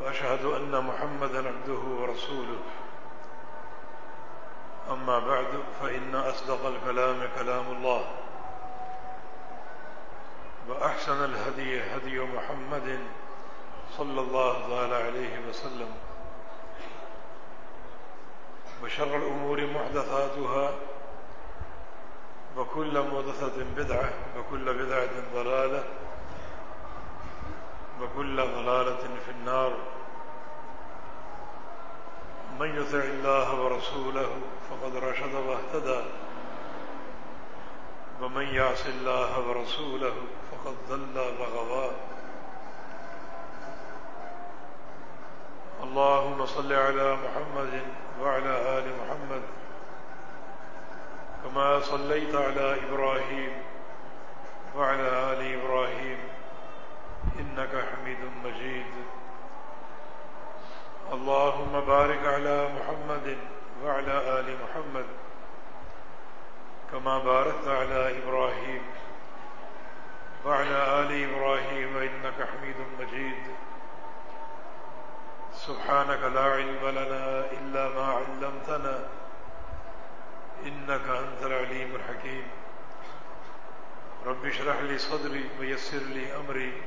وأشهد أن محمدا عبده ورسوله. أما بعد فإن أصدق الكلام كلام الله. وأحسن الهدي هدي محمد صلى الله عليه وسلم. وشر الأمور محدثاتها وكل محدثة بدعة وكل بدعة ضلالة وكل ضلالة في النار. من يطع الله ورسوله فقد رشد واهتدى. ومن يعص الله ورسوله فقد ضل وغوى. اللهم صل على محمد وعلى آل محمد كما صليت على إبراهيم وعلى آل إبراهيم إنك حميد مجيد. اللهم بارك على محمد وعلى آل محمد كما باركت على إبراهيم وعلى آل إبراهيم إنك حميد مجيد. سبحانك لا علم لنا إلا ما علمتنا إنك أنت العليم الحكيم. رب اشرح لي صدري ويسر لي أمري.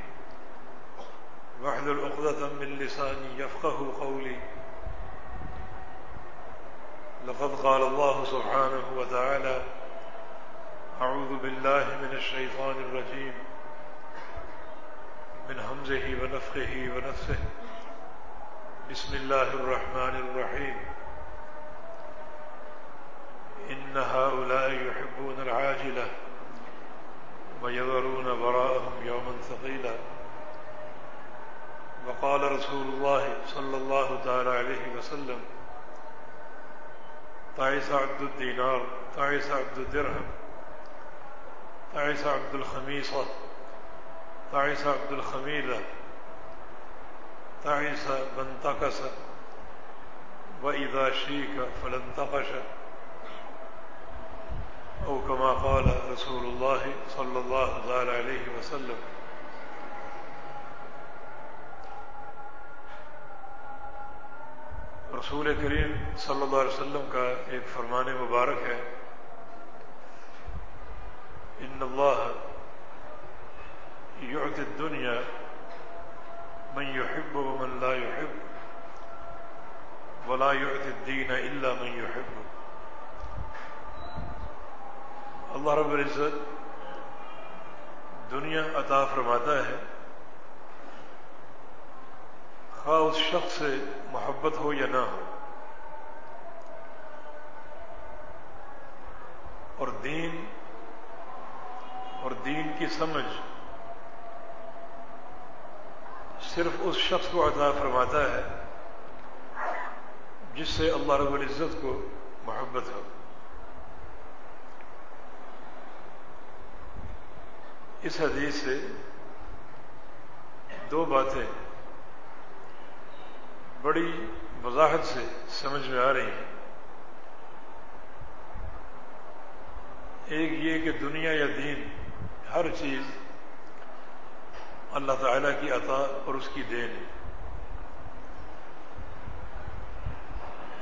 واحلل عقدة من لساني يفقه قولي. لقد قال الله سبحانه وتعالى أعوذ بالله من الشيطان الرجيم. من همزه ونفخه ونفسه. بسم الله الرحمن الرحيم. إن هؤلاء يحبون العاجلة ويذرون براءهم يوما ثقيلا. وقال رسول الله صلى الله تعالى عليه وسلم تعيس عبد الدينار تعيس عبد الدرهم تعيس عبد الخميصة تعيس عبد الخميلة تعيس من تكس وإذا شيك فلن تقش أو كما قال رسول الله صلى الله عليه وسلم رسول کریم صلی اللہ علیہ وسلم کا ایک فرمان مبارک ہے۔ ان اللہ يعطي الدنيا من يحب ومن لا يحب ولا يعطي الدين إلا من يحب اللہ رب العزت دنیا عطا فرماتا ہے۔ خواہ اس شخص سے محبت ہو یا نہ ہو، اور دین اور دین کی سمجھ صرف اس شخص کو عطا فرماتا ہے جس سے اللہ رب العزت کو محبت ہو۔ اس حدیث سے دو باتیں بڑی وضاحت سے سمجھ میں آ رہی ہیں۔ ایک یہ کہ دنیا یا دین، ہر چیز اللہ تعالیٰ کی عطا اور اس کی دین ہے۔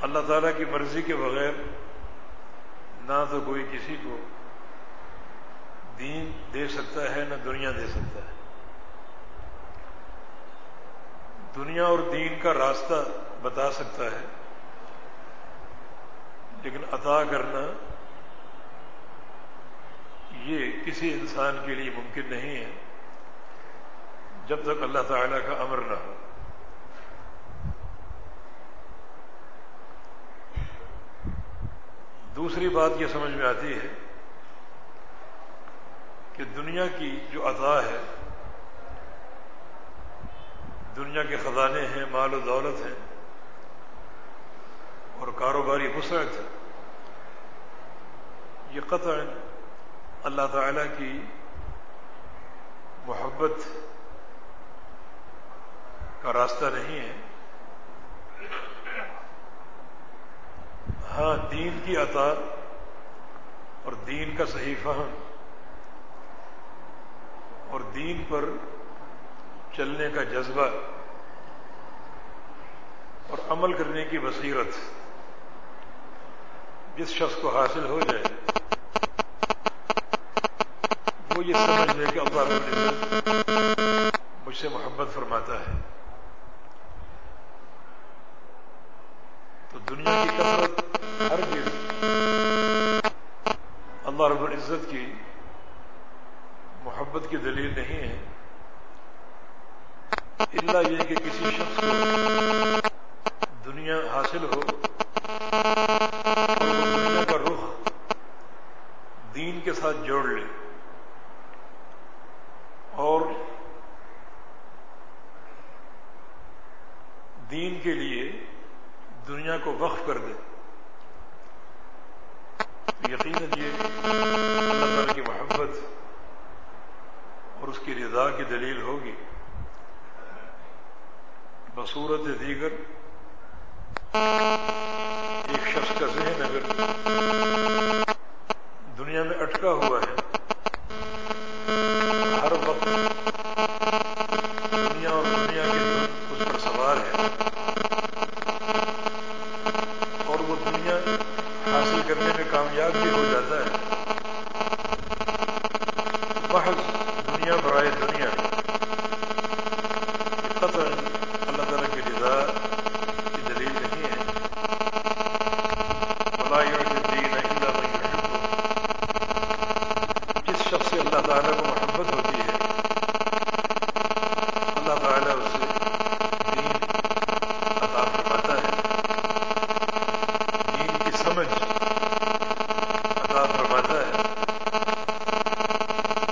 اللہ تعالیٰ کی مرضی کے بغیر نہ تو کوئی کسی کو دین دے سکتا ہے، نہ دنیا دے سکتا ہے۔ دنیا اور دین کا راستہ بتا سکتا ہے، لیکن عطا کرنا یہ کسی انسان کے لیے ممکن نہیں ہے۔ جب تک اللہ تعالیٰ کا امر نہ ہو۔ دوسری بات یہ سمجھ میں آتی ہے کہ دنیا کی جو عطا ہے دنیا کے خزانے ہیں، مال و دولت ہیں، اور کاروباری وسعت ہے۔ یہ قطع اللہ تعالی کی محبت کا راستہ نہیں ہے۔ ہاں دین کی عطا اور دین کا صحیح فہم اور دین پر چلنے کا جذبہ اور عمل کرنے کی بصیرت جس شخص کو حاصل ہو جائے، وہ یہ سمجھ لے کہ اللہ رب العزت مجھ سے محبت فرماتا ہے۔ تو دنیا کی کثرت ہر دن اللہ رب العزت کی محبت کی دلیل نہیں ہے۔ اللہ یہ کہ کسی شخص کو دنیا حاصل ہو اور وہ دنیا کا رخ دین کے ساتھ جوڑ لے اور دین کے لیے دنیا کو وقف کر دے یقیناً یہ اللہ تعالی کی محبت اور اس کی رضا کی دلیل ہوگی۔ بصورت دیگر ایک شخص کا ذہن اگر دنیا میں اٹکا ہوا ہے، ہر وقت دنیا اور دنیا کے اس پر سوار ہے اور وہ دنیا حاصل کرنے میں کامیاب بھی ہو جاتا ہے محض دنیا برائے دنیا قطع اللہ تعالیٰ کی رضا کی دلیل نہیں ہے ملائی دین اللہ جس شخص سے اللہ تعالیٰ کو محبت ہوتی ہے اللہ تعالیٰ اسے دین عطا فرماتا ہے دین کی سمجھ عطا فرماتا ہے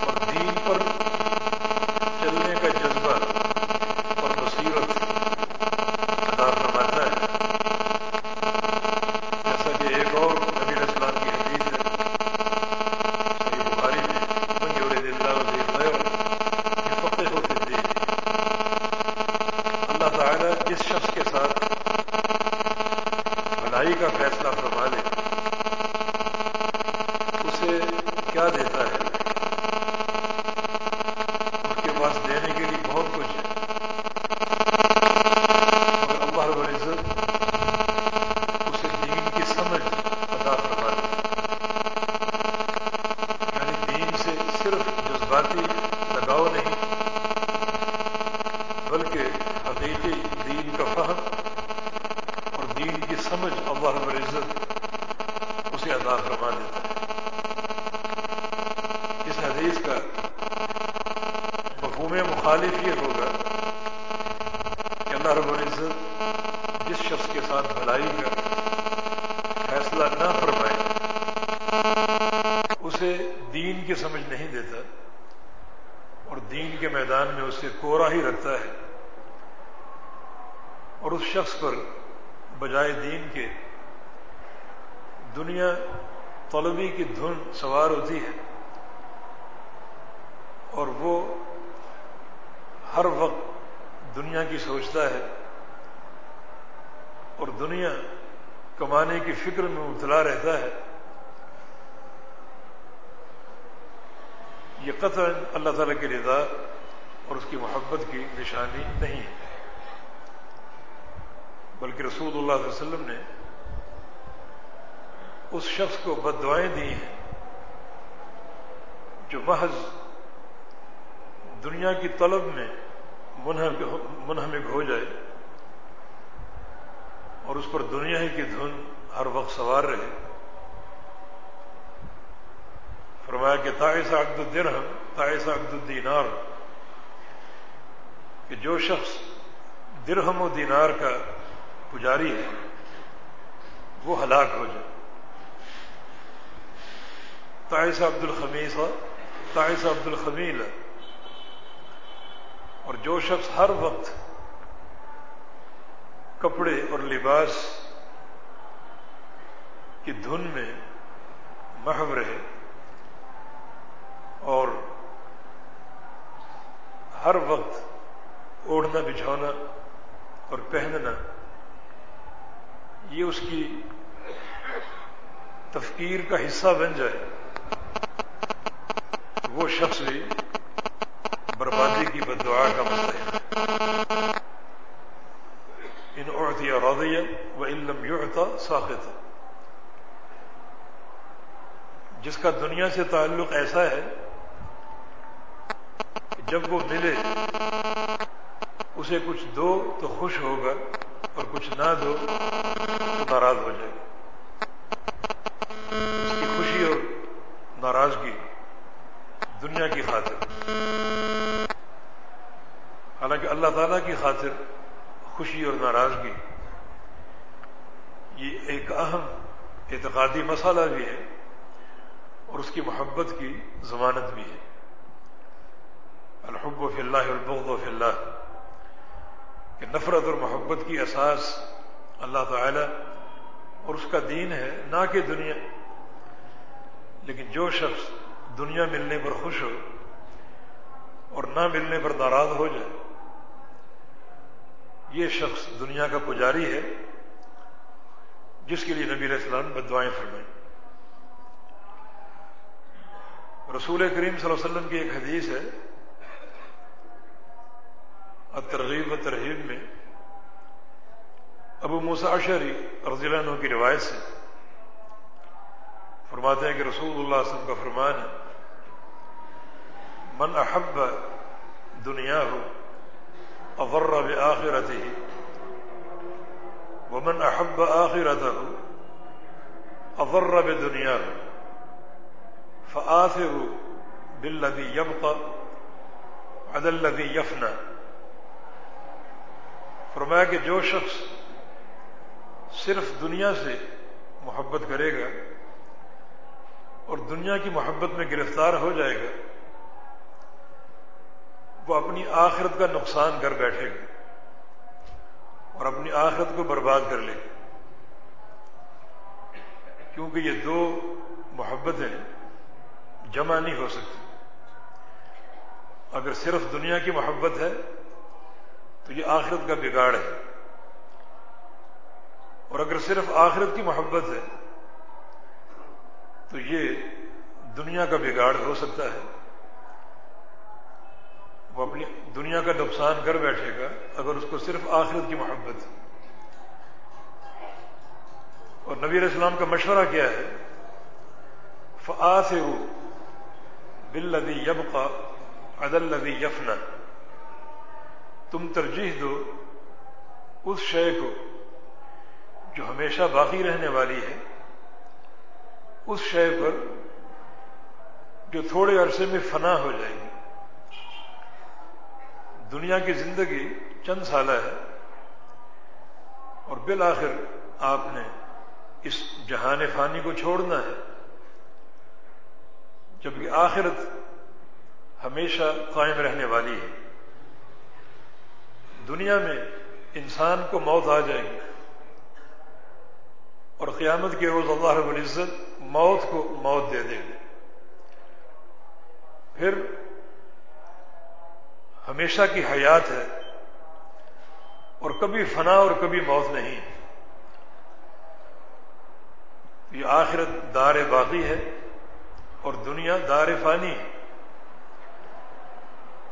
اور دین پر چلنے کا جذبہ اور بصیرت عطا فرماتا ہے جیسا کہ ایک اور نبی اسلام کی حدیث ہے صحیح بخاری میں من یورد اللہ وزیر خیر یہ فقہ ہو فی الدین اللہ تعالیٰ جس شخص کے ساتھ بھلائی کا فیصلہ فرما لے اسے کیا دیتا ہے اس کے پاس دینے کے لیے بہت کچھ ہے مگر اللہ رب العزت اسے دین کی سمجھ عطا فرما دے یعنی دین سے صرف جذباتی لگاؤ نہیں بلکہ حقیقی دین کا فہم اور دین کی سمجھ، اللہ رب العزت اسے عطا فرما دیتا ہے۔ اس حدیث کا مفہوم مخالف یہ ہوگا کہ اللہ رب العزت جس شخص کے ساتھ بھلائی کا فیصلہ نہ فرمائے، اسے دین کی سمجھ نہیں دیتا اور دین کے میدان میں اسے کوڑا ہی رکھتا ہے۔ اور اس شخص پر بجائے دین کے، دنیا طلبی کی دھن سوار ہوتی ہے۔ اور وہ ہر وقت دنیا کی سوچتا ہے اور دنیا کمانے کی فکر میں مبتلا رہتا ہے۔ یہ قطع اللہ تعالیٰ کی رضا اور اس کی محبت کی نشانی نہیں ہے۔ بلکہ رسول اللہ علیہ وسلم نے اس شخص کو بد دعائیں دی ہیں جو محض دنیا کی طلب میں منہمک ہو جائے اور اس پر دنیا ہی کی دھن ہر وقت سوار رہے۔ فرمایا کہ تائس عبد الدرہم تائس عبد الدینار، کہ جو شخص درہم و دینار کا پجاری ہے، وہ ہلاک ہو جائے۔ تائس عبد الخمیس تائس عبد الخمیل اور جو شخص ہر وقت کپڑے اور لباس کی دھن میں محو رہے اور ہر وقت اوڑھنا بچھونا اور پہننا یہ اس کی تفکیر کا حصہ بن جائے۔ وہ شخص بھی بربادی کی بدعا کا مسئلہ ہے۔ ان عورتیا رودیہ و علم یعطا ساخت جس کا دنیا سے تعلق ایسا ہے کہ جب وہ ملے، اسے کچھ دو تو خوش ہوگا۔ اور کچھ نہ دو تو ناراض ہو جائے گا اس کی خوشی اور ناراضگی دنیا کی خاطر۔ حالانکہ اللہ تعالی کی خاطر خوشی اور ناراضگی یہ ایک اہم اعتقادی مسئلہ بھی ہے اور اس کی محبت کی ضمانت بھی ہے۔ الحب و فی اللہ البغض و فی اللہ۔ کہ نفرت اور محبت کی اساس اللہ تعالی اور اس کا دین ہے، نہ کہ دنیا۔ لیکن جو شخص دنیا ملنے پر خوش ہو اور نہ ملنے پر ناراض ہو جائے، یہ شخص دنیا کا پجاری ہے، جس کے لیے نبی علیہ السلام بدوائیں فرمائیں۔ رسول کریم صلی اللہ علیہ وسلم کی ایک حدیث ہے ترغیب و ترغیب میں ابو مساشری رضی اللہ عنہ کی روایت سے فرماتے ہیں کہ رسول اللہ علیہ وسلم کا فرمان ہے، من احب دنیا ہو اغر بآخرته ومن احب آخرته اغر بدنياه فآثر بالذي يبقى على الذي يفنى فرمایا کہ جو شخص صرف دنیا سے محبت کرے گا اور دنیا کی محبت میں گرفتار ہو جائے گا، وہ اپنی آخرت کا نقصان کر بیٹھے گا اور اپنی آخرت کو برباد کر لے گا۔ کیونکہ یہ دو محبتیں جمع نہیں ہو سکتی۔ اگر صرف دنیا کی محبت ہے تو یہ آخرت کا بگاڑ ہے۔ اور اگر صرف آخرت کی محبت ہے، تو یہ دنیا کا بگاڑ ہو سکتا ہے۔ وہ اپنی دنیا کا نقصان کر بیٹھے گا اگر اس کو صرف آخرت کی محبت اور نبی علیہ السلام کا مشورہ کیا ہے؟ فآ سے وہ بل لدی یب کا عدل لدی یفنا تم ترجیح دو اس شے کو جو ہمیشہ باقی رہنے والی ہے، اس شے پر جو تھوڑے عرصے میں فنا ہو جائے گی۔ دنیا کی زندگی چند سالہ ہے اور بالآخر آپ نے اس جہان فانی کو چھوڑنا ہے، جبکہ آخرت ہمیشہ قائم رہنے والی ہے۔ دنیا میں انسان کو موت آ جائے گی اور قیامت کے روز اللہ رب العزت موت کو موت دے دے گی۔ پھر ہمیشہ کی حیات ہے اور کبھی فنا اور کبھی موت نہیں۔ یہ آخرت دار باقی ہے اور دنیا دار فانی۔ ہے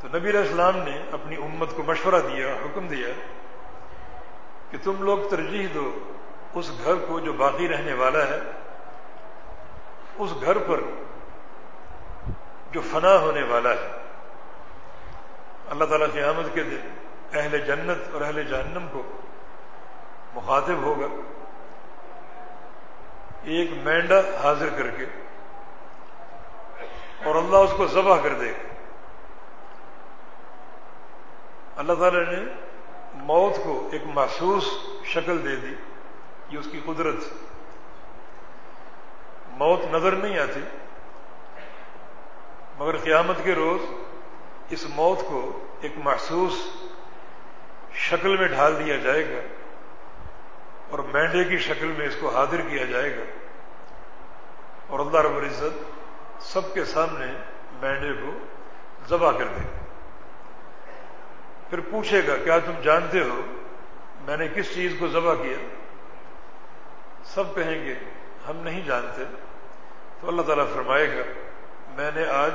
تو نبی علیہ السلام نے اپنی امت کو مشورہ دیا، حکم دیا کہ تم لوگ ترجیح دو اس گھر کو جو باقی رہنے والا ہے، اس گھر پر جو فنا ہونے والا ہے۔ اللہ تعالیٰ قیامت کے دن اہل جنت اور اہل جہنم کو مخاطب ہوگا۔ ایک مینڈا حاضر کر کے اور اللہ اس کو ذبح کر دے گا۔ اللہ تعالیٰ نے موت کو ایک محسوس شکل دے دی، یہ اس کی قدرت موت نظر نہیں آتی، مگر قیامت کے روز اس موت کو ایک محسوس شکل میں ڈھال دیا جائے گا اور مینڈے کی شکل میں اس کو حاضر کیا جائے گا۔ اور اللہ رب العزت سب کے سامنے مینڈے کو ذبح کر دے گا۔ پھر پوچھے گا، کیا تم جانتے ہو میں نے کس چیز کو ذبح کیا؟ سب کہیں گے، ہم نہیں جانتے۔ تو اللہ تعالیٰ فرمائے گا، میں نے آج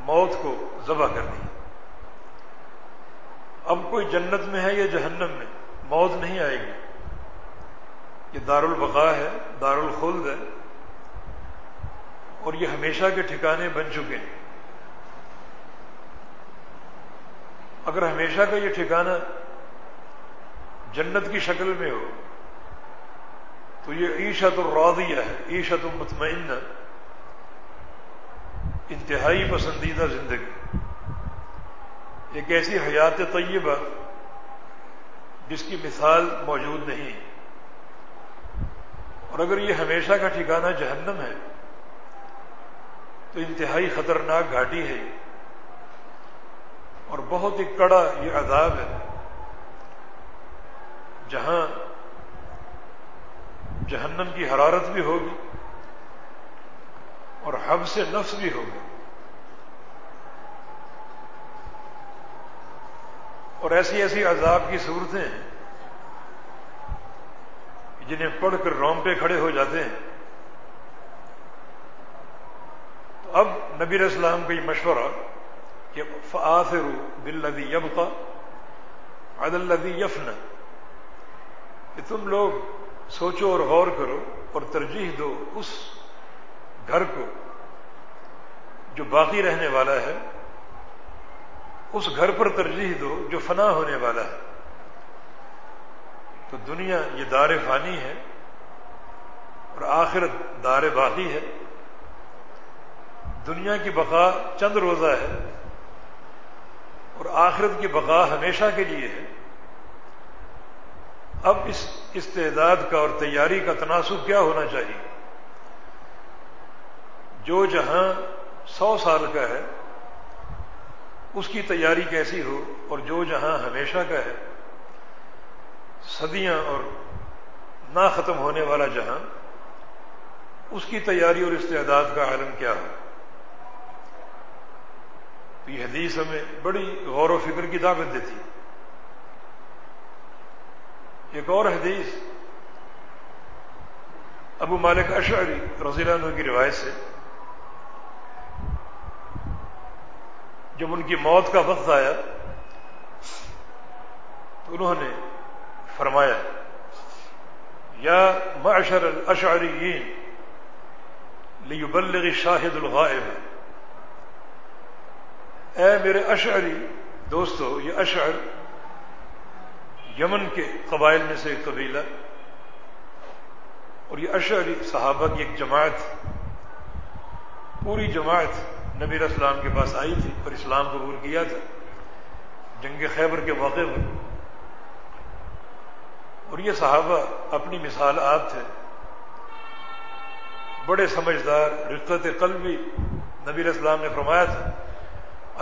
موت کو ذبح کر دیا اب کوئی جنت میں ہے یا جہنم میں، موت نہیں آئے گی۔ یہ دار البقا ہے دار الخلد ہے، اور یہ ہمیشہ کے ٹھکانے بن چکے ہیں۔ اگر ہمیشہ کا یہ ٹھکانہ جنت کی شکل میں ہو، تو یہ عیشت الراضیہ ہے، عیشت المطمئنہ انتہائی پسندیدہ زندگی۔ ایک ایسی حیات طیبہ جس کی مثال موجود نہیں۔ اور اگر یہ ہمیشہ کا ٹھکانہ جہنم ہے، تو انتہائی خطرناک گھاٹی ہے۔ اور بہت ہی کڑا یہ عذاب ہے۔ جہاں جہنم کی حرارت بھی ہوگی اور حب سے نفس بھی ہوگی اور ایسی ایسی عذاب کی صورتیں ہیں جنہیں پڑھ کر رومپے کھڑے ہو جاتے ہیں۔ تو اب نبی اسلام کا یہ مشورہ کہ فآثر بالذی یبقا عد الذی یفن کہ تم لوگ سوچو اور غور کرو اور ترجیح دو اس گھر کو جو باقی رہنے والا ہے، اس گھر پر ترجیح دو جو فنا ہونے والا ہے۔ تو دنیا یہ دار فانی ہے اور آخرت دار باقی ہے۔ دنیا کی بقا چند روزہ ہے۔ اور آخرت کی بقا ہمیشہ کے لیے ہے۔ اب اس استعداد کا اور تیاری کا تناسب کیا ہونا چاہیے؟ جو جہاں سو سال کا ہے، اس کی تیاری کیسی ہو اور جو جہاں ہمیشہ کا ہے، صدیاں اور نہ ختم ہونے والا جہاں، اس کی تیاری اور استعداد کا عالم کیا ہو؟ یہ حدیث ہمیں بڑی غور و فکر کی دعوت دیتی۔ ایک اور حدیث ابو مالک اشعری رضی اللہ عنہ کی روایت سے، جب ان کی موت کا وقت آیا تو انہوں نے فرمایا، یا معشر الاشعریین لیبلغ شاہد الغائب۔ اے میرے اشعری دوستو، یہ اشعر یمن کے قبائل میں سے ایک قبیلہ اور یہ اشعری صحابہ کی ایک جماعت پوری جماعت نبی اسلام کے پاس آئی تھی اور اسلام قبول کیا تھا۔ جنگ خیبر کے موقع پر اور یہ صحابہ اپنی مثال آپ تھے۔ بڑے سمجھدار رقت قلبی نبی اسلام نے فرمایا تھا۔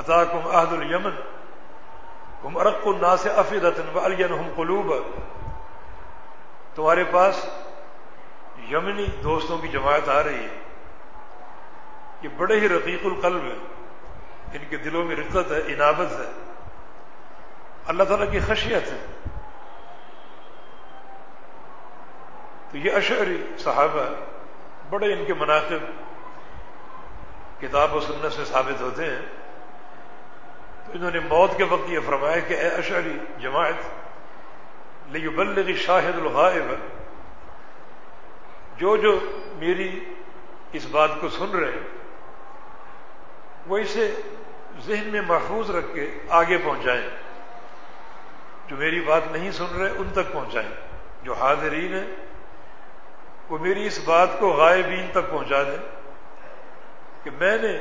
عطا کم عہد المن کم ارق الناس افیدتن و قلوب تمہارے پاس یمنی دوستوں کی جماعت آ رہی ہے. یہ بڑے ہی رقیق القلب ہیں. ان کے دلوں میں رقت ہے انابت ہے. اللہ تعالیٰ کی خشیت ہے. تو یہ اشعری صحابہ بڑے ان کے مناقب کتاب و سنت سے ثابت ہوتے ہیں. انہوں نے موت کے وقت یہ فرمایا کہ اے اشعری جماعت لیبلغ شاہد الغائب، جو جو میری اس بات کو سن رہے ہیں، وہ اسے ذہن میں محفوظ رکھ کے آگے پہنچائیں۔ جو میری بات نہیں سن رہے، ان تک پہنچائیں۔ جو حاضرین ہیں، وہ میری اس بات کو غائبین تک پہنچا دیں۔ کہ میں نے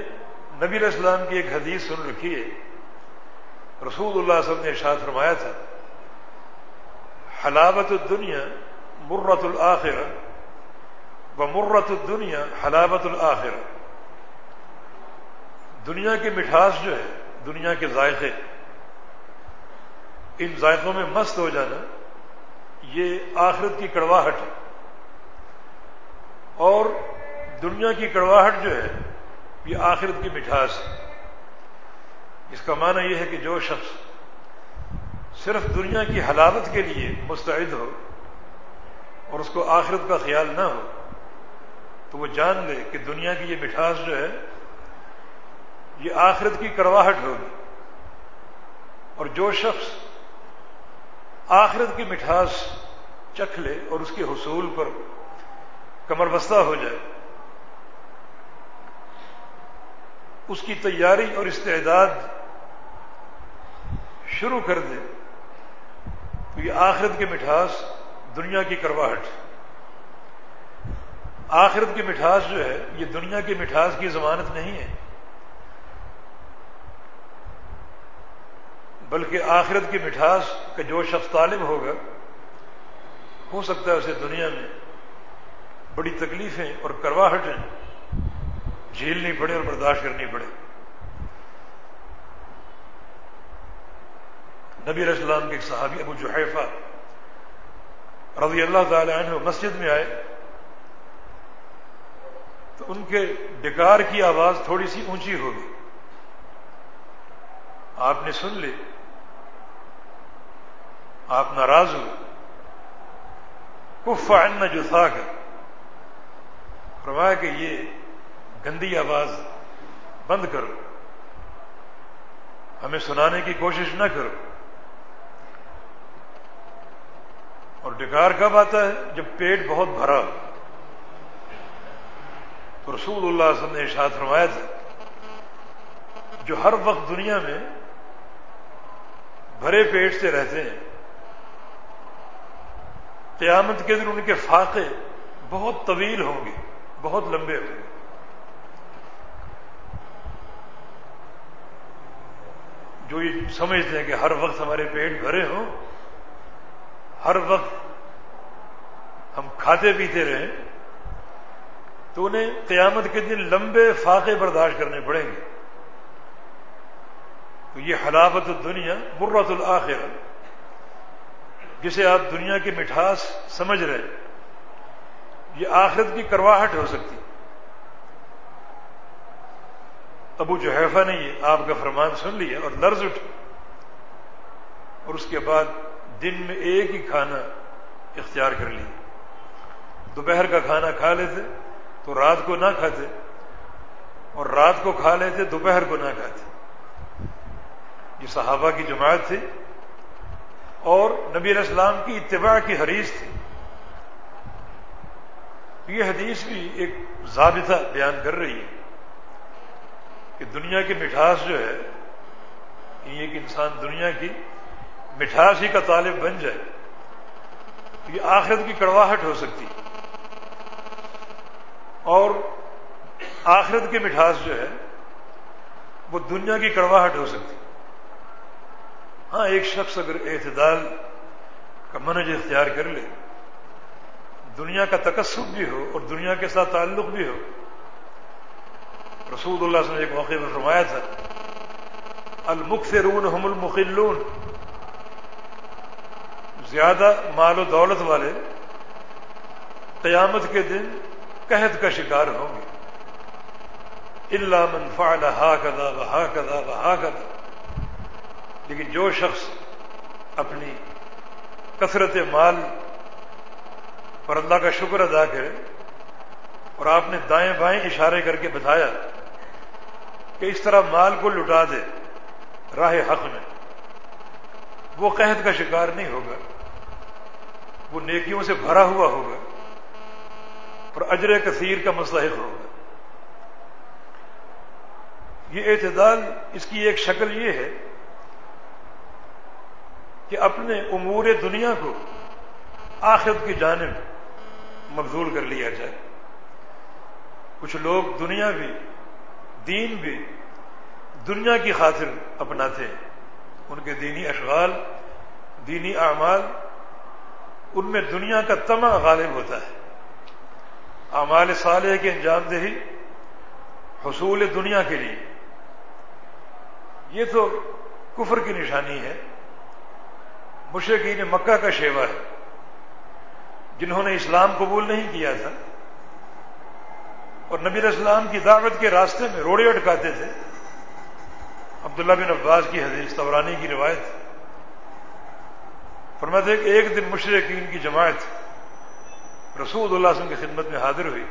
نبی علیہ السلام کی ایک حدیث سن رکھی ہے۔ رسول اللہ صلی اللہ علیہ وسلم نے ارشاد فرمایا تھا، حلاوت الدنیا مرت الآخر و مرت الدنیا حلاوت الآخر دنیا کی مٹھاس جو ہے، دنیا کے ذائقے، ان ذائقوں میں مست ہو جانا، یہ آخرت کی کڑواہٹ ہے۔ اور دنیا کی کڑواہٹ جو ہے، یہ آخرت کی مٹھاس ہے۔ اس کا معنی یہ ہے کہ جو شخص صرف دنیا کی حلاوت کے لیے مستعد ہو اور اس کو آخرت کا خیال نہ ہو، تو وہ جان لے کہ دنیا کی یہ مٹھاس جو ہے، یہ آخرت کی کرواہٹ ہوگی۔ اور جو شخص آخرت کی مٹھاس چکھ لے اور اس کے حصول پر کمر بستہ ہو جائے، اس کی تیاری اور استعداد شروع کر دے تو یہ آخرت کی مٹھاس دنیا کی کرواہٹ آخرت کی مٹھاس جو ہے، یہ دنیا کی مٹھاس کی ضمانت نہیں ہے۔ بلکہ آخرت کی مٹھاس کا جو شخص طالب ہوگا، ہو سکتا ہے اسے دنیا میں بڑی تکلیفیں اور کرواہٹیں جھیلنی پڑے اور برداشت کرنی پڑے۔ نبی علیہ السلام کے ایک صحابی ابو جحیفہ رضی اللہ تعالی عنہ مسجد میں آئے تو ان کے ڈکار کی آواز تھوڑی سی اونچی ہوگی۔ آپ نے سن لی۔ آپ ناراض ہو کف عن جو تھا فرمایا کہ یہ گندی آواز بند کرو۔ ہمیں سنانے کی کوشش نہ کرو۔ اور ڈکار کب آتا ہے؟ جب پیٹ بہت بھرا ہو۔ تو رسول اللہ صلی اللہ علیہ وسلم نے ارشاد فرمایا تھا، جو ہر وقت دنیا میں بھرے پیٹ سے رہتے ہیں، قیامت کے دن ان کے فاقے بہت طویل ہوں گے، بہت لمبے ہوں گے۔ جو یہ سمجھتے ہیں کہ ہر وقت ہمارے پیٹ بھرے ہوں ہر وقت ہم کھاتے پیتے رہیں تو انہیں قیامت کے دن لمبے فاقے برداشت کرنے پڑیں گے۔ تو یہ حلاوت دنیا مرت الآخر جسے آپ دنیا کی مٹھاس سمجھ رہے ہیں، یہ آخرت کی کرواہٹ ہو سکتی۔ ابو جو نے یہ آپ کا فرمان سن لیا اور لرز اٹھ اور اس کے بعد دن میں ایک ہی کھانا اختیار کر لیا دوپہر کا کھانا کھا لیتے تو رات کو نہ کھاتے اور رات کو کھا لیتے دوپہر کو نہ کھاتے۔ یہ صحابہ کی جماعت تھی اور نبی علیہ السلام کی اتباع کی حریث تھی۔ یہ حدیث بھی ایک ضابطہ بیان کر رہی ہے کہ دنیا کی مٹھاس جو ہے، یہ ایک انسان دنیا کی مٹھاس ہی کا طالب بن جائے یہ آخرت کی کڑواہٹ ہو سکتی اور آخرت کی مٹھاس جو ہے، وہ دنیا کی کڑواہٹ ہو سکتی ہاں ایک شخص اگر اعتدال کا منج اختیار کر لے، دنیا کا تکسب بھی ہو اور دنیا کے ساتھ تعلق بھی ہو، رسول اللہ صلی نے ایک موقع میں فرمایا تھا المخرون ہم المخلون۔ زیادہ مال و دولت والے قیامت کے دن قحط کا شکار ہوں گے۔ اللہ منفا ہا کدا وہا کدا وہا کدا لیکن جو شخص اپنی کثرت مال پر اللہ کا شکر ادا کرے اور آپ نے دائیں بائیں اشارے کر کے بتایا کہ اس طرح مال کو لٹا دے راہ حق میں، وہ قحط کا شکار نہیں ہوگا۔ وہ نیکیوں سے بھرا ہوا ہوگا اور اجر کثیر کا مستحق ہوگا۔ یہ اعتدال اس کی ایک شکل یہ ہے کہ اپنے امور دنیا کو آخرت کی جانب مبزول کر لیا جائے۔ کچھ لوگ دنیا بھی، دین بھی دنیا کی خاطر اپناتے ہیں۔ ان کے دینی اشغال، دینی اعمال ان میں دنیا کا تما غالب ہوتا ہے۔ اعمال صالح کی انجام دہی، حصول دنیا کے لیے۔ یہ تو کفر کی نشانی ہے۔ مشرقین مکہ کا شیوا ہے۔ جنہوں نے اسلام قبول نہیں کیا تھا۔ اور نبی اسلام کی دعوت کے راستے میں روڑے اٹکاتے تھے۔ عبداللہ بن عباس کی حدیث تورانی کی روایت۔ فرماتے کہ ایک دن مشرقین کی جماعت رسول اللہ وسلم کی خدمت میں حاضر ہوئی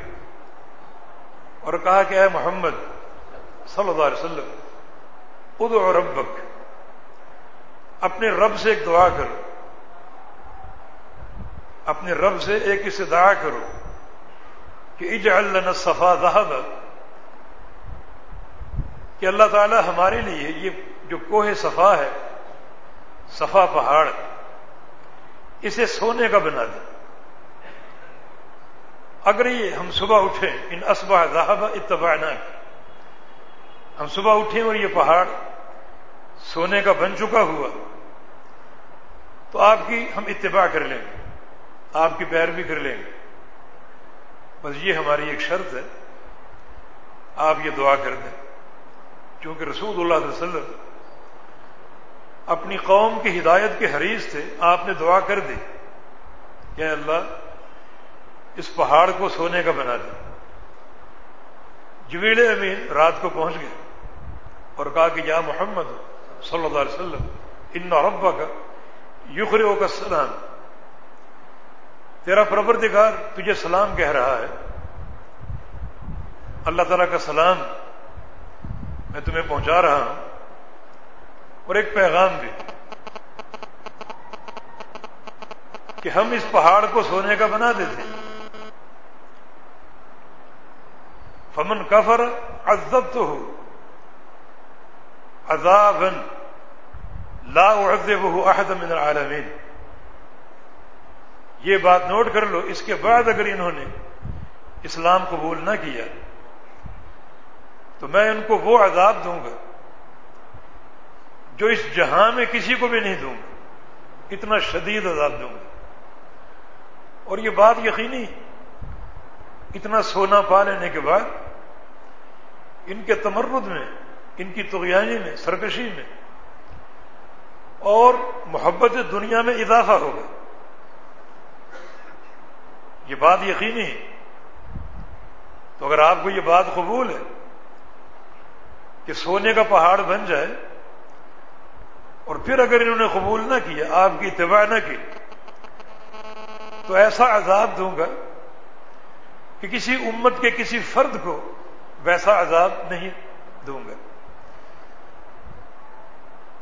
اور کہا کہ اے محمد صلی اللہ علیہ وسلم، ادعو ربک، اپنے رب سے ایک دعا کرو، اپنے رب سے ایک اسے دعا کرو کہ اج اللہ صفا ذہب کہ اللہ تعالی ہمارے لیے یہ جو کوہ صفا ہے، صفا پہاڑ اسے سونے کا بنا دیں اگر یہ ہم صبح اٹھیں، ان اسبا ذہب اتباع نہ ہم صبح اٹھیں اور یہ پہاڑ سونے کا بن چکا ہوا۔ تو آپ کی ہم اتباع کر لیں گے، آپ کی پیر بھی کر لیں گے۔ بس یہ ہماری ایک شرط ہے، آپ یہ دعا کر دیں۔ کیونکہ رسول اللہ علیہ وسلم اپنی قوم کی ہدایت کے حریث تھے، آپ نے دعا کر دی کہ اللہ اس پہاڑ کو سونے کا بنا دیں جویل امین رات کو پہنچ گئے اور کہا کہ یا محمد صلی اللہ علیہ وسلم، ان ربا کا یخرو کا سلام تیرا پروردگار تجھے سلام کہہ رہا ہے۔ اللہ تعالیٰ کا سلام میں تمہیں پہنچا رہا ہوں۔ اور ایک پیغام بھی کہ ہم اس پہاڑ کو سونے کا بنا دیتے فمن کفر عزب تو ہو عذابن لا اعذبه احد من العالمین۔ یہ بات نوٹ کر لو، اس کے بعد اگر انہوں نے اسلام قبول نہ کیا تو میں ان کو وہ عذاب دوں گا۔ جو اس جہاں میں کسی کو بھی نہیں دوں گا، اتنا شدید عذاب دوں گا۔ اور یہ بات یقینی، اتنا سونا پا لینے کے بعد، ان کے تمرد میں، ان کی تغیانی میں، سرکشی میں، اور محبت دنیا میں اضافہ ہوگا یہ بات یقینی ہے۔ تو اگر آپ کو یہ بات قبول ہے کہ سونے کا پہاڑ بن جائے اور پھر اگر انہوں نے قبول نہ کیا، آپ کی اتباع نہ کی، تو ایسا عذاب دوں گا کہ کسی امت کے کسی فرد کو ویسا عذاب نہیں دوں گا۔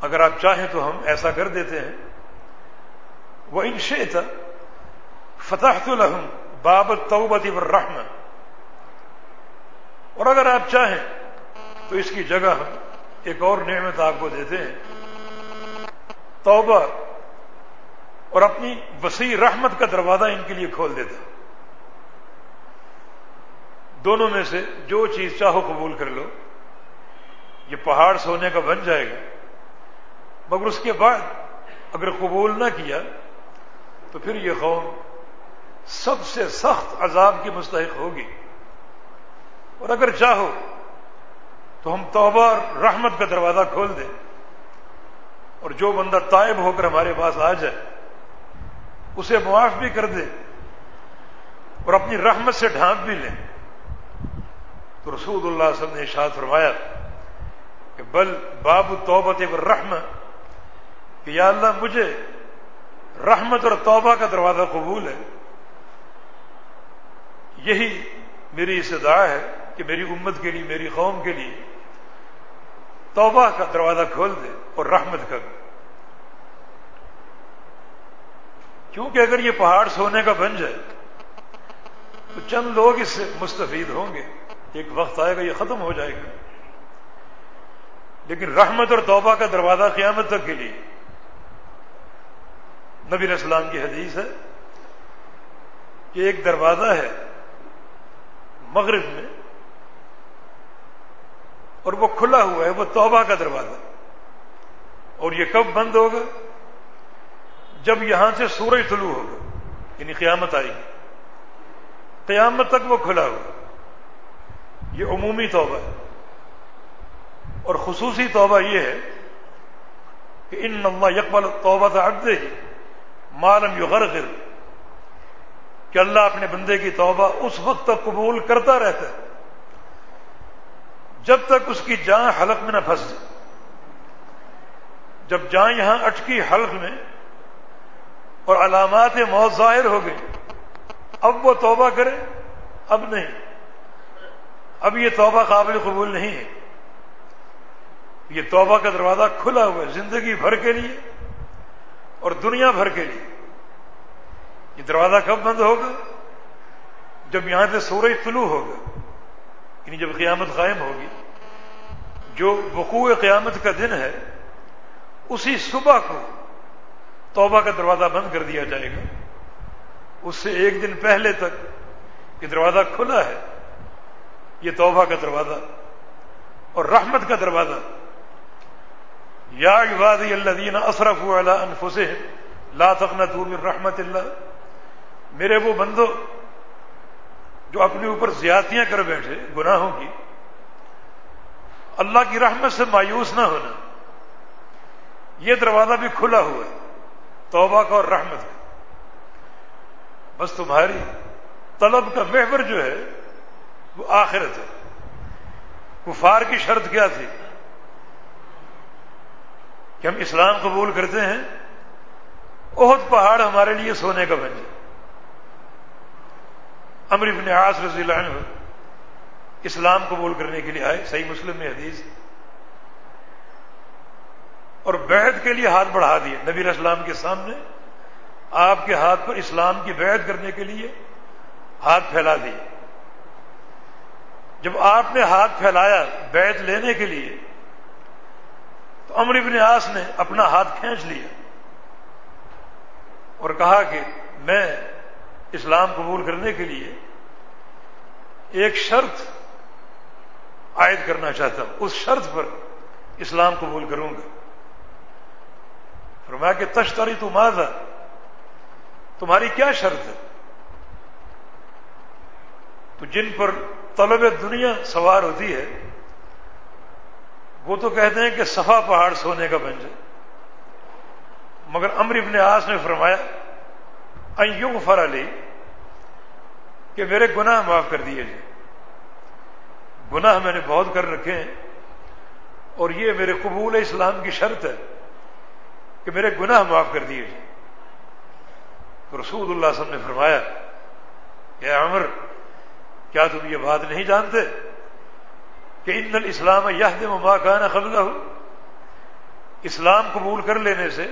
اگر آپ چاہیں تو ہم ایسا کر دیتے ہیں۔ وہ انشے تھا فتح تو لہم بابت توبتی رحم اور اگر آپ چاہیں تو اس کی جگہ ہم ایک اور نعمت آپ کو دیتے ہیں۔ توبہ اور اپنی وسیع رحمت کا دروازہ ان کے لیے کھول دیتے دونوں میں سے جو چیز چاہو قبول کر لو۔ یہ پہاڑ سونے کا بن جائے گا۔ مگر اس کے بعد اگر قبول نہ کیا تو پھر یہ قوم سب سے سخت عذاب کی مستحق ہوگی۔ اور اگر چاہو تو ہم توبہ اور رحمت کا دروازہ کھول دیں۔ اور جو بندہ طائب ہو کر ہمارے پاس آ جائے، اسے معاف بھی کر دے اور اپنی رحمت سے ڈھانپ بھی لیں تو رسول اللہ صلی اللہ علیہ وسلم نے اشاد فرمایا کہ بل باب توبت رحمت کہ یا اللہ مجھے رحمت اور توبہ کا دروازہ قبول ہے۔ یہی میری استدعا ہے کہ میری امت کے لیے، میری قوم کے لیے توبہ کا دروازہ کھول دے اور رحمت کر کیونکہ اگر یہ پہاڑ سونے کا بن جائے تو چند لوگ اس سے مستفید ہوں گے۔ ایک وقت آئے گا، یہ ختم ہو جائے گا۔ لیکن رحمت اور توبہ کا دروازہ قیامت تک کے لیے۔ نبی اسلام کی حدیث ہے کہ ایک دروازہ ہے مغرب میں اور وہ کھلا ہوا ہے، وہ توبہ کا دروازہ اور یہ کب بند ہوگا؟ جب یہاں سے سورج طلوع ہوگا یعنی قیامت آئے گی۔ قیامت تک وہ کھلا ہوگا یہ عمومی توبہ ہے۔ اور خصوصی توبہ یہ ہے کہ ان اللہ یکبل توبہ تھا ہی معلوم یو کہ اللہ اپنے بندے کی توبہ اس وقت تک قبول کرتا رہتا ہے۔ جب تک اس کی جان حلق میں نہ پھنس جائے۔ جب جان یہاں اٹکی حلق میں اور علامات موت ظاہر ہو گئی اب وہ توبہ کرے، اب نہیں۔ اب یہ توبہ قابل قبول نہیں ہے۔ یہ توبہ کا دروازہ کھلا ہوا ہے، زندگی بھر کے لیے اور دنیا بھر کے لیے۔ یہ دروازہ کب بند ہوگا؟ جب یہاں سے سورج طلوع ہوگا۔ یعنی جب قیامت قائم ہوگی، جو وقوع قیامت کا دن ہے، اسی صبح کو توبہ کا دروازہ بند کر دیا جائے گا۔ اس سے ایک دن پہلے تک یہ دروازہ کھلا ہے۔ یہ توبہ کا دروازہ اور رحمت کا دروازہ۔ یا عبادی اللہ دینا اصرف انفسے لا تقنطوا من رحمت اللہ۔ میرے وہ بندو جو اپنے اوپر زیادتیاں کر بیٹھے، گناہوں کی، اللہ کی رحمت سے مایوس نہ ہونا، یہ دروازہ بھی کھلا ہوا ہے، توبہ کا اور رحمت کا۔ بس تمہاری طلب کا محور جو ہے، وہ آخرت ہے۔ کفار کی شرط کیا تھی؟ کہ ہم اسلام قبول کرتے ہیں بہت پہاڑ ہمارے لیے سونے کا بن جائے۔ امر ابن عاص رضی اللہ عنہ اسلام قبول کرنے کے لیے آئے، صحیح مسلم میں حدیث۔ اور بیعت کے لیے ہاتھ بڑھا دیے۔ نبی اسلام کے سامنے آپ کے ہاتھ پر اسلام کی بیعت کرنے کے لیے ہاتھ پھیلا دیے۔ جب آپ نے ہاتھ پھیلایا بیعت لینے کے لیے، تو امر ابن آس نے اپنا ہاتھ کھینچ لیا اور کہا کہ میں اسلام قبول کرنے کے لیے ایک شرط عائد کرنا چاہتا ہوں۔ اس شرط پر اسلام قبول کروں گا۔ فرمایا کہ تشتری تو ماضا تمہاری کیا شرط ہے؟ تو جن پر طلب دنیا سوار ہوتی ہے، وہ تو کہتے ہیں کہ صفا پہاڑ سونے کا بن جائے۔ مگر امر ابن آس نے فرمایا یوں فرا لی، کہ میرے گناہ معاف کر دیے جی گناہ میں نے بہت کر رکھے ہیں، اور یہ میرے قبول اسلام کی شرط ہے کہ میرے گناہ معاف کر دیے جی تو رسول اللہ صلی اللہ علیہ وسلم نے فرمایا کہ عمر، کیا تم یہ بات نہیں جانتے کہ ان الاسلام یہ دم ماں کہنا قبل ہو اسلام قبول کر لینے سے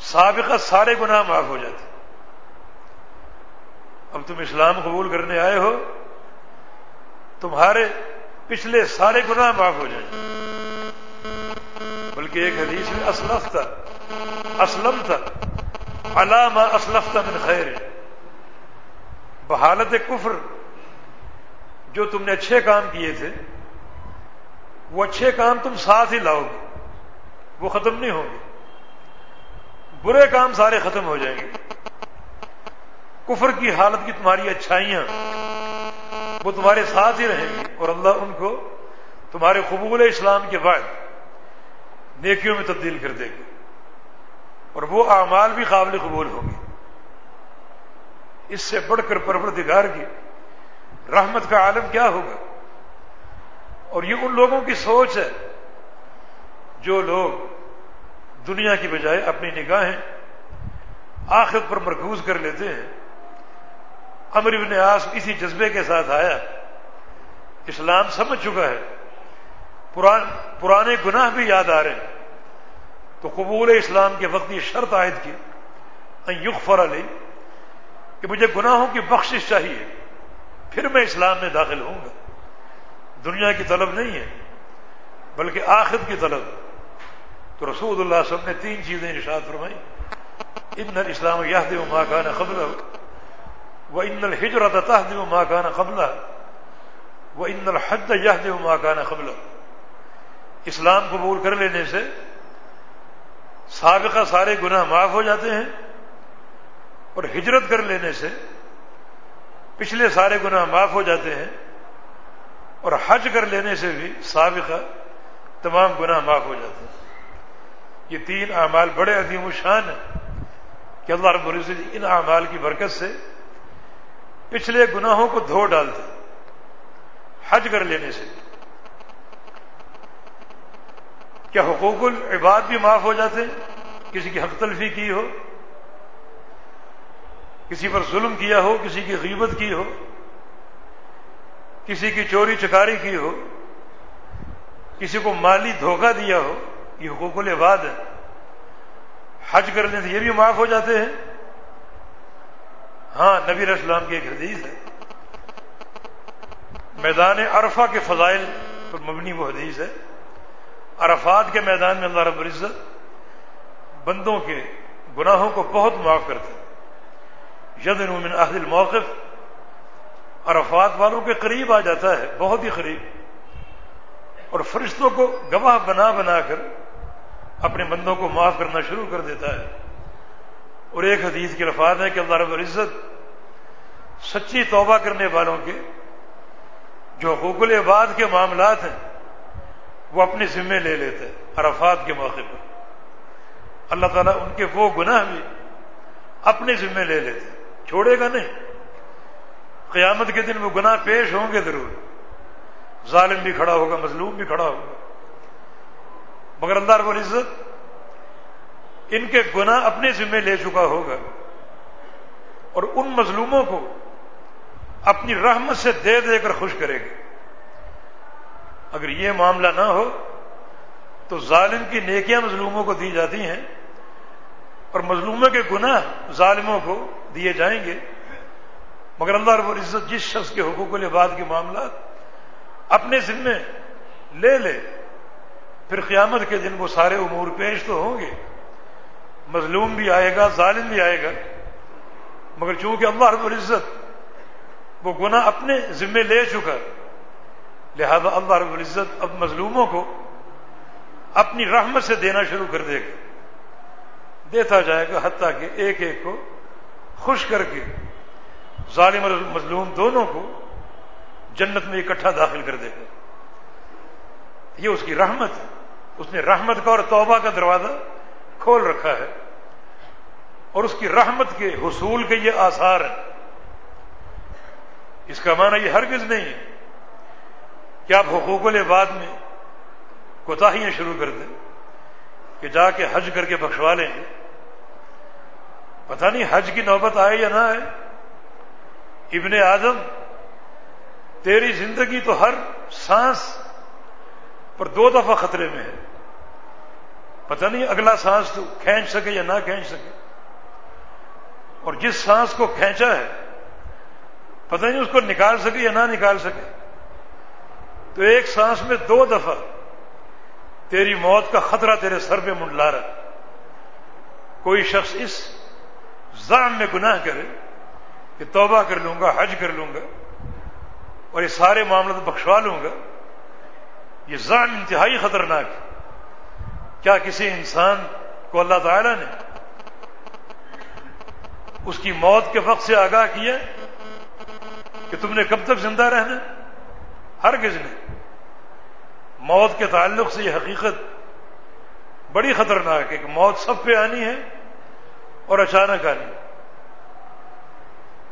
سابقہ سارے گناہ معاف ہو جاتے اب تم اسلام قبول کرنے آئے ہو، تمہارے پچھلے سارے گناہ معاف ہو جائیں۔ بلکہ ایک حدیث میں اسلف تھا اسلم تھا علامہ اسلف تھا من خیر۔ بحالت کفر جو تم نے اچھے کام کیے تھے، وہ اچھے کام تم ساتھ ہی لاؤ گے، وہ ختم نہیں ہوں گے۔ برے کام سارے ختم ہو جائیں گے۔ کفر کی حالت کی تمہاری اچھائیاں وہ تمہارے ساتھ ہی رہیں گی اور اللہ ان کو تمہارے قبول اسلام کے بعد نیکیوں میں تبدیل کر دے گا۔ اور وہ اعمال بھی قابل قبول ہوں گے۔ اس سے بڑھ کر پروردگار کی رحمت کا عالم کیا ہوگا؟ اور یہ ان لوگوں کی سوچ ہے جو لوگ دنیا کی بجائے اپنی نگاہیں آخر پر مرکوز کر لیتے ہیں۔ امر ابن آس اسی جذبے کے ساتھ آیا۔ اسلام سمجھ چکا ہے۔ پرانے گناہ بھی یاد آ رہے ہیں۔ تو قبول اسلام کے وقت یہ شرط عائد کی۔ یق فر علی کہ مجھے گناہوں کی بخشش چاہیے۔ پھر میں اسلام میں داخل ہوں گا۔ دنیا کی طلب نہیں ہے، بلکہ آخر کی طلب۔ تو رسول اللہ صلی اللہ علیہ وسلم نے تین چیزیں ارشاد فرمائی ان اسلام یہ دے ماں کا خبر وہ ان الحجرت تحد و ماں کا قبلہ وہ ان الحد یہ دے ماں کا قبل اسلام قبول کر لینے سے سابقہ سارے گناہ معاف ہو جاتے ہیں، اور ہجرت کر لینے سے پچھلے سارے گناہ معاف ہو جاتے ہیں، اور حج کر لینے سے بھی سابقہ تمام گناہ معاف ہو جاتے ہیں۔ یہ تین اعمال بڑے عظیم الشان ہیں کہ اللہ رب العزت ان اعمال کی برکت سے پچھلے گناہوں کو دھو ڈالتے حج کر لینے سے۔ کیا حقوق العباد بھی معاف ہو جاتے؟ کسی کی حق تلفی کی ہو، کسی پر ظلم کیا ہو، کسی کی غیبت کی ہو، کسی کی چوری چکاری کی ہو، کسی کو مالی دھوکہ دیا ہو یہ حقوق العباد ہے حج کرنے سے یہ بھی معاف ہو جاتے ہیں۔ ہاں نبی اسلام کی ایک حدیث ہے۔ میدان عرفہ کے فضائل پر مبنی وہ حدیث ہے۔ عرفات کے میدان میں اللہ رب العزت بندوں کے گناہوں کو بہت معاف کرتے ید من اہل الموقف، عرفات والوں کے قریب آ جاتا ہے، بہت ہی قریب۔ اور فرشتوں کو گواہ بنا بنا کر اپنے بندوں کو معاف کرنا شروع کر دیتا ہے۔ اور ایک حدیث کی رفات ہے کہ اللہ رب العزت سچی توبہ کرنے والوں کے جو حقوق العباد کے معاملات ہیں، وہ اپنے ذمے لے لیتے ہیں عرفات کے موقع پر۔ اللہ تعالیٰ ان کے وہ گناہ بھی اپنے ذمے لے لیتے ہیں۔ چھوڑے گا نہیں۔ قیامت کے دن وہ گناہ پیش ہوں گے ضرور۔ ظالم بھی کھڑا ہوگا، مظلوم بھی کھڑا ہوگا۔ مگر اللہ رب العزت ان کے گناہ اپنے ذمے لے چکا ہوگا اور ان مظلوموں کو اپنی رحمت سے دے دے کر خوش کرے گا اگر یہ معاملہ نہ ہو تو ظالم کی نیکیاں مظلوموں کو دی جاتی ہیں اور مظلوموں کے گناہ ظالموں کو دیے جائیں گے۔ مگر اللہ رب العزت جس شخص کے حقوق العباد کے معاملات اپنے ذمے لے لے پھر قیامت کے دن وہ سارے امور پیش تو ہوں گے۔ مظلوم بھی آئے گا، ظالم بھی آئے گا۔ مگر چونکہ اللہ رب العزت وہ گناہ اپنے ذمے لے چکا لہذا اللہ رب العزت اب مظلوموں کو اپنی رحمت سے دینا شروع کر دے گا۔ دیتا جائے گا حتیٰ کہ ایک ایک کو خوش کر کے ظالم اور مظلوم دونوں کو جنت میں اکٹھا داخل کر دے گا۔ یہ اس کی رحمت ہے۔ اس نے رحمت کا اور توبہ کا دروازہ کھول رکھا ہے اور اس کی رحمت کے حصول کے یہ آثار ہیں۔ اس کا معنی یہ ہرگز نہیں ہے کہ آپ حقوق العباد میں کوتاہیاں شروع کر دیں کہ جا کے حج کر کے بخشوا لیں۔ گے پتہ نہیں حج کی نوبت آئے یا نہ آئے۔ ابن آدم، تیری زندگی تو ہر سانس پر دو دفعہ خطرے میں ہے۔ پتہ نہیں اگلا سانس تو کھینچ سکے یا نہ کھینچ سکے۔ اور جس سانس کو کھینچا ہے، پتہ نہیں اس کو نکال سکے یا نہ نکال سکے۔ تو ایک سانس میں دو دفعہ تیری موت کا خطرہ تیرے سر پہ منڈلا رہا کوئی شخص اس زام میں گناہ کرے کہ توبہ کر لوں گا، حج کر لوں گا اور یہ سارے معاملات بخشوا لوں گا یہ زام انتہائی خطرناک ہے۔ کیا کسی انسان کو اللہ تعالی نے اس کی موت کے وقت سے آگاہ کیا کہ تم نے کب تک زندہ رہنا؟ ہر کس نے موت کے تعلق سے یہ حقیقت بڑی خطرناک ہے کہ موت سب پہ آنی ہے اور اچانک آنی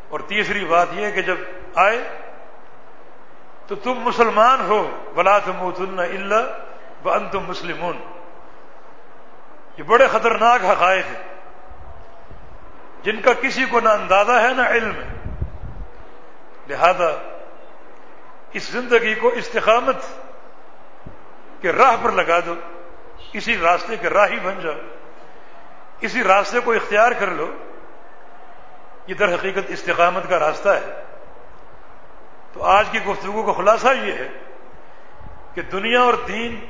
اور تیسری بات یہ کہ جب آئے تو تم مسلمان ہو بلا تم اللہ و تم مسلمون۔ یہ بڑے خطرناک حقائق ہیں۔ جن کا کسی کو نہ اندازہ ہے نہ علم ہے۔ لہذا اس زندگی کو استقامت کے راہ پر لگا دو، اسی راستے کے راہ ہی بن جاؤ۔ اسی راستے کو اختیار کر لو۔ یہ در حقیقت استقامت کا راستہ ہے۔ تو آج کی گفتگو کا خلاصہ یہ ہے کہ دنیا اور دین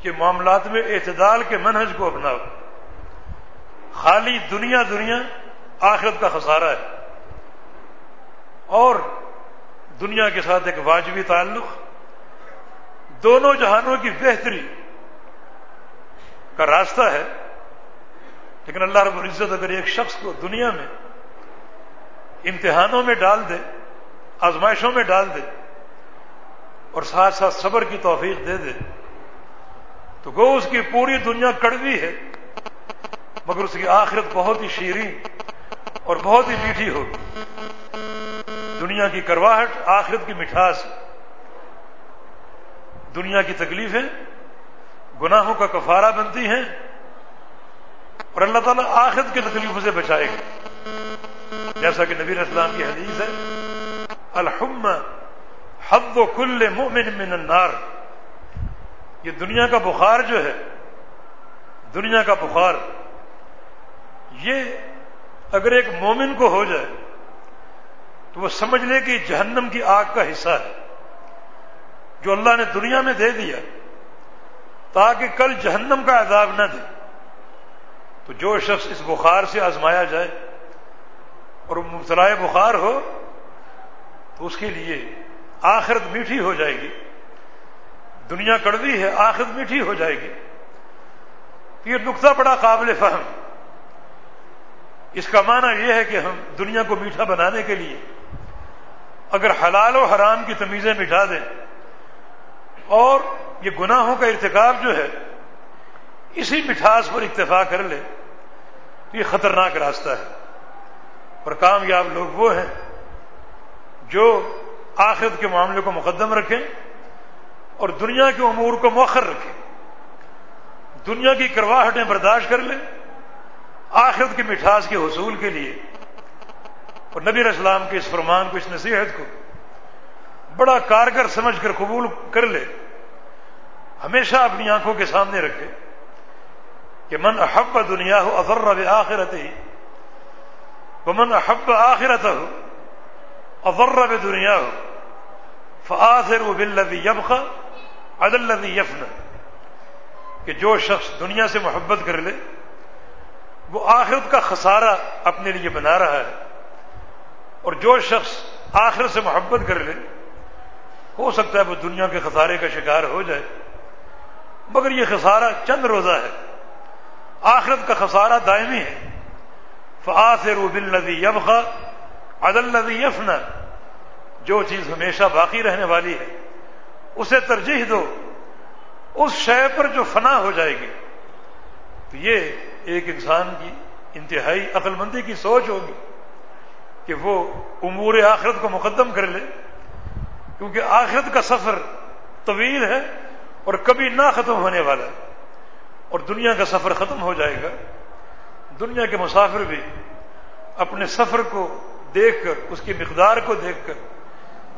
کے معاملات میں اعتدال کے منہج کو اپناؤ۔ خالی دنیا دنیا، آخرت کا خسارہ ہے۔ اور دنیا کے ساتھ ایک واجبی تعلق، دونوں جہانوں کی بہتری کا راستہ ہے۔ لیکن اللہ رب العزت اگر ایک شخص کو دنیا میں امتحانوں میں ڈال دے آزمائشوں میں ڈال دے اور ساتھ ساتھ صبر کی توفیق دے دے تو گو اس کی پوری دنیا کڑوی ہے، مگر اس کی آخرت بہت ہی شیریں اور بہت ہی میٹھی ہوگی۔ دنیا کی کرواہٹ آخرت کی مٹھاس۔ دنیا کی تکلیفیں، گناہوں کا کفارہ بنتی ہیں اور اللہ تعالیٰ آخرت کی تکلیفوں سے بچائے گا۔ جیسا کہ نبی اسلام کی حدیث ہے الحم حد و کل مومن من النار۔ یہ دنیا کا بخار جو ہے، دنیا کا بخار، یہ اگر ایک مومن کو ہو جائے، تو وہ سمجھ لے کہ جہنم کی آگ کا حصہ ہے، جو اللہ نے دنیا میں دے دیا، تاکہ کل جہنم کا عذاب نہ دے۔ تو جو شخص اس بخار سے آزمایا جائے اور مبتلا بخار ہو تو اس کے لیے آخرت میٹھی ہو جائے گی۔ دنیا کڑوی ہے، آخرت میٹھی ہو جائے گی۔ یہ نقطہ بڑا قابل فہم۔ اس کا معنی یہ ہے کہ ہم دنیا کو میٹھا بنانے کے لیے اگر حلال و حرام کی تمیزیں مٹا دیں اور یہ گناہوں کا ارتکاب جو ہے، اسی مٹھاس پر اکتفا کر لے، تو یہ خطرناک راستہ ہے۔ اور کامیاب لوگ وہ ہیں جو آخرت کے معاملے کو مقدم رکھیں اور دنیا کے امور کو مؤخر رکھیں۔ دنیا کی کرواہٹیں برداشت کر لیں، آخرت کی مٹھاس کے حصول کے لیے۔ اور نبی اسلام کے اس فرمان کو، اس نصیحت کو بڑا کارگر سمجھ کر قبول کر لے۔ ہمیشہ اپنی آنکھوں کے سامنے رکھے کہ من احب دنیا ہو اضر رب آخرت ہی وہ من احب آخرت ہو اضر رب دنیا ہو فآثر و بلدی یبخا عدل یفن کہ جو شخص دنیا سے محبت کر لے، وہ آخرت کا خسارہ اپنے لیے بنا رہا ہے۔ اور جو شخص آخرت سے محبت کر لے، ہو سکتا ہے وہ دنیا کے خسارے کا شکار ہو جائے، مگر یہ خسارہ چند روزہ ہے۔ آخرت کا خسارہ دائمی ہے۔ فآثر بل ندی یبخا عدل ندی یفنا جو چیز ہمیشہ باقی رہنے والی ہے، اسے ترجیح دو، اس شے پر جو فنا ہو جائے گی، تو یہ ایک انسان کی انتہائی عقل مندی کی سوچ ہوگی کہ وہ امور آخرت کو مقدم کر لے، کیونکہ آخرت کا سفر طویل ہے اور کبھی نہ ختم ہونے والا ہے، اور دنیا کا سفر ختم ہو جائے گا، دنیا کے مسافر بھی اپنے سفر کو دیکھ کر، اس کی مقدار کو دیکھ کر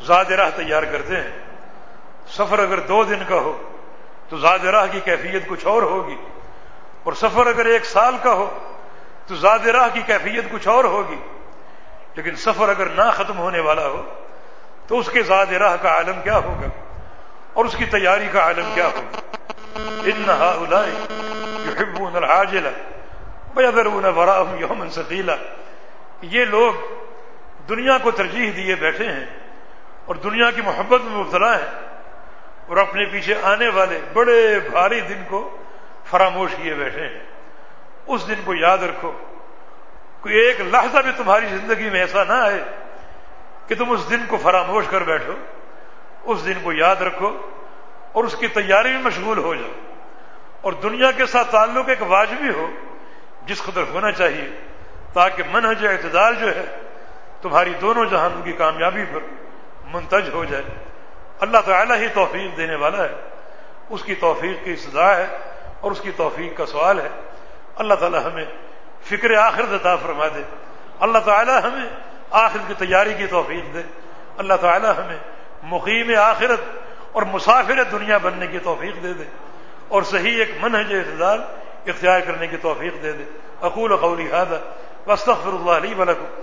زاد راہ تیار کرتے ہیں۔ سفر اگر دو دن کا ہو، تو زاد راہ کی کیفیت کچھ اور ہوگی۔ اور سفر اگر ایک سال کا ہو، تو زاد راہ کی کیفیت کچھ اور ہوگی۔ لیکن سفر اگر نہ ختم ہونے والا ہو، تو اس کے زاد راہ کا عالم کیا ہوگا؟ اور اس کی تیاری کا عالم کیا ہوگا؟ ان یوم ثقیلا۔ یہ لوگ دنیا کو ترجیح دیے بیٹھے ہیں اور دنیا کی محبت میں مبتلا ہیں اور اپنے پیچھے آنے والے بڑے بھاری دن کو فراموش کیے بیٹھے ہیں۔ اس دن کو یاد رکھو، کوئی ایک لحظہ بھی تمہاری زندگی میں ایسا نہ آئے کہ تم اس دن کو فراموش کر بیٹھو۔ اس دن کو یاد رکھو اور اس کی تیاری میں مشغول ہو جاؤ۔ اور دنیا کے ساتھ تعلق ایک واجبی ہو، جس قدر ہونا چاہیے، تاکہ منہج اعتدال جو ہے تمہاری دونوں جہانوں کی کامیابی پر منتج ہو جائے۔ اللہ تعالیٰ ہی توفیق دینے والا ہے۔ اس کی توفیق کی سزا ہے اور اس کی توفیق کا سوال ہے۔ اللہ تعالیٰ ہمیں فکر آخرت عطا فرما دے۔ اللہ تعالیٰ ہمیں آخر کی تیاری کی توفیق دے۔ اللہ تعالیٰ ہمیں مقیم آخرت اور مسافر دنیا بننے کی توفیق دے دے۔ اور صحیح ایک منہج اعتدال اختیار کرنے کی توفیق دے دے۔ اقول قولی هذا واستغفر الله لي ولكم۔